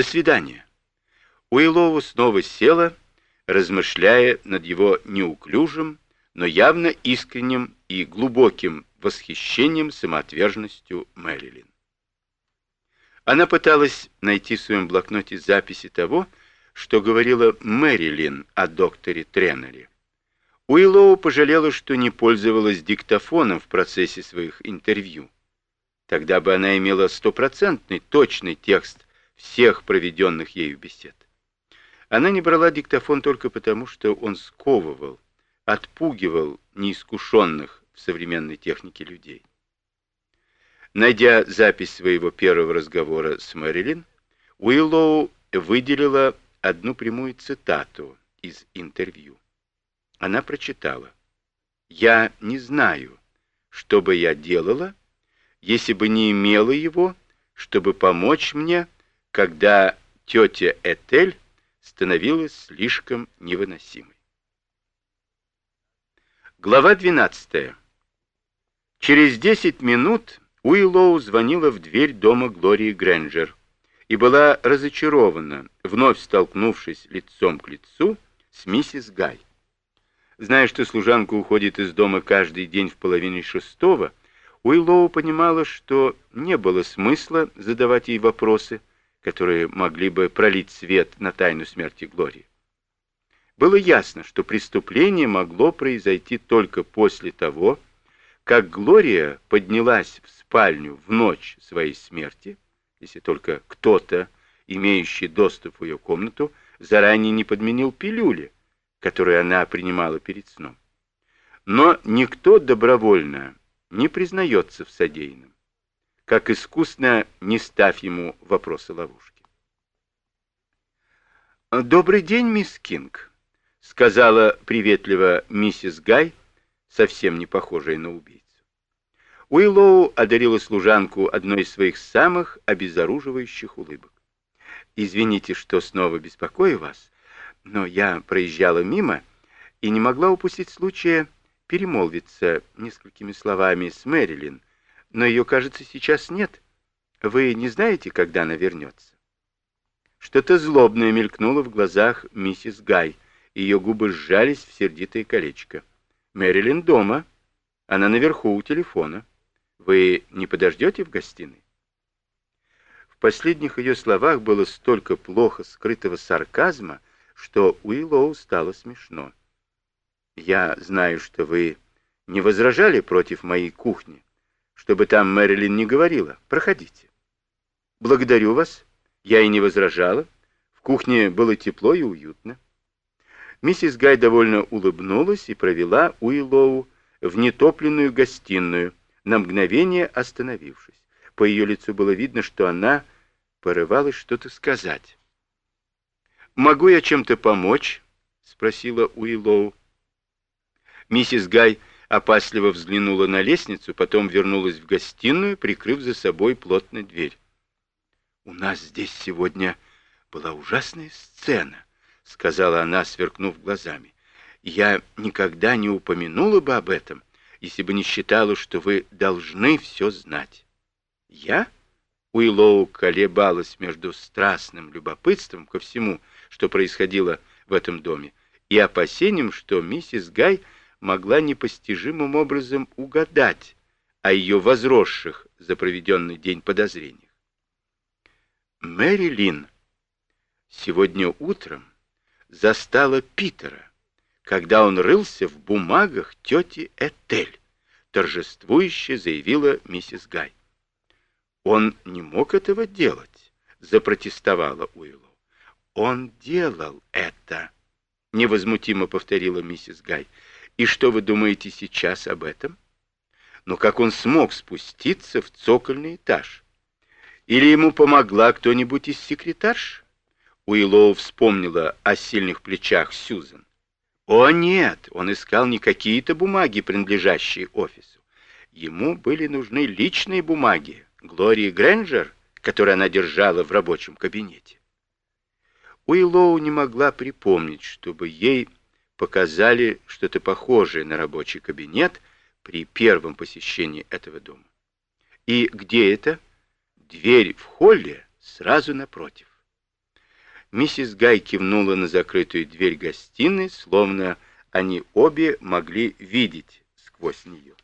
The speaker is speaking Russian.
До свидания. Уиллоу снова села, размышляя над его неуклюжим, но явно искренним и глубоким восхищением самоотверженностью Мэрилин. Она пыталась найти в своем блокноте записи того, что говорила Мэрилин о докторе Тренере. Уиллоу пожалела, что не пользовалась диктофоном в процессе своих интервью. Тогда бы она имела стопроцентный, точный текст всех проведенных ею бесед. Она не брала диктофон только потому, что он сковывал, отпугивал неискушенных в современной технике людей. Найдя запись своего первого разговора с Мэрилин, Уиллоу выделила одну прямую цитату из интервью. Она прочитала. «Я не знаю, что бы я делала, если бы не имела его, чтобы помочь мне, когда тетя Этель становилась слишком невыносимой». Глава 12. Через 10 минут Уиллоу звонила в дверь дома Глории Грэнджер и была разочарована, вновь столкнувшись лицом к лицу с миссис Гай. Зная, что служанка уходит из дома каждый день в половине шестого, Уиллоу понимала, что не было смысла задавать ей вопросы, которые могли бы пролить свет на тайну смерти Глории. Было ясно, что преступление могло произойти только после того, как Глория поднялась в спальню в ночь своей смерти, если только кто-то, имеющий доступ в ее комнату, заранее не подменил пилюли, которую она принимала перед сном. Но никто добровольно не признается в содеянном, как искусно не ставь ему вопросы ловушки. «Добрый день, мисс Кинг», — сказала приветливо миссис Гай, совсем не похожая на убийцу. Уиллоу одарила служанку одной из своих самых обезоруживающих улыбок. «Извините, что снова беспокою вас, но я проезжала мимо и не могла упустить случая перемолвиться несколькими словами с Мэрилин, но ее, кажется, сейчас нет. Вы не знаете, когда она вернется?» Что-то злобное мелькнуло в глазах миссис Гай, ее губы сжались в сердитое колечко. «Мэрилин дома. Она наверху у телефона. Вы не подождете в гостиной?» В последних ее словах было столько плохо скрытого сарказма, что Уиллоу стало смешно. «Я знаю, что вы не возражали против моей кухни, чтобы там Мэрилин не говорила. Проходите». «Благодарю вас. Я и не возражала. В кухне было тепло и уютно». Миссис Гай довольно улыбнулась и провела Уиллоу в нетопленную гостиную, на мгновение остановившись. По ее лицу было видно, что она порывалась что-то сказать. «Могу я чем-то помочь?» — спросила Уиллоу. Миссис Гай опасливо взглянула на лестницу, потом вернулась в гостиную, прикрыв за собой плотно дверь. «У нас здесь сегодня была ужасная сцена», — сказала она, сверкнув глазами. «Я никогда не упомянула бы об этом, если бы не считала, что вы должны все знать». «Я?» Уиллоу колебалась между страстным любопытством ко всему, что происходило в этом доме, и опасением, что миссис Гай могла непостижимым образом угадать о ее возросших за проведенный день подозрениях. Мэри Лин сегодня утром застала Питера, когда он рылся в бумагах тети Этель, торжествующе заявила миссис Гай. Он не мог этого делать, запротестовала Уиллоу. Он делал это, невозмутимо повторила миссис Гай. И что вы думаете сейчас об этом? Но как он смог спуститься в цокольный этаж? Или ему помогла кто-нибудь из секретарш? Уиллоу вспомнила о сильных плечах Сьюзен. О нет, он искал не какие-то бумаги, принадлежащие офису. Ему были нужны личные бумаги Глории Грэнджер, которые она держала в рабочем кабинете. Уиллоу не могла припомнить, чтобы ей показали что-то похожее на рабочий кабинет при первом посещении этого дома. И где это? Дверь в холле сразу напротив. Миссис Гай кивнула на закрытую дверь гостиной, словно они обе могли видеть сквозь нее.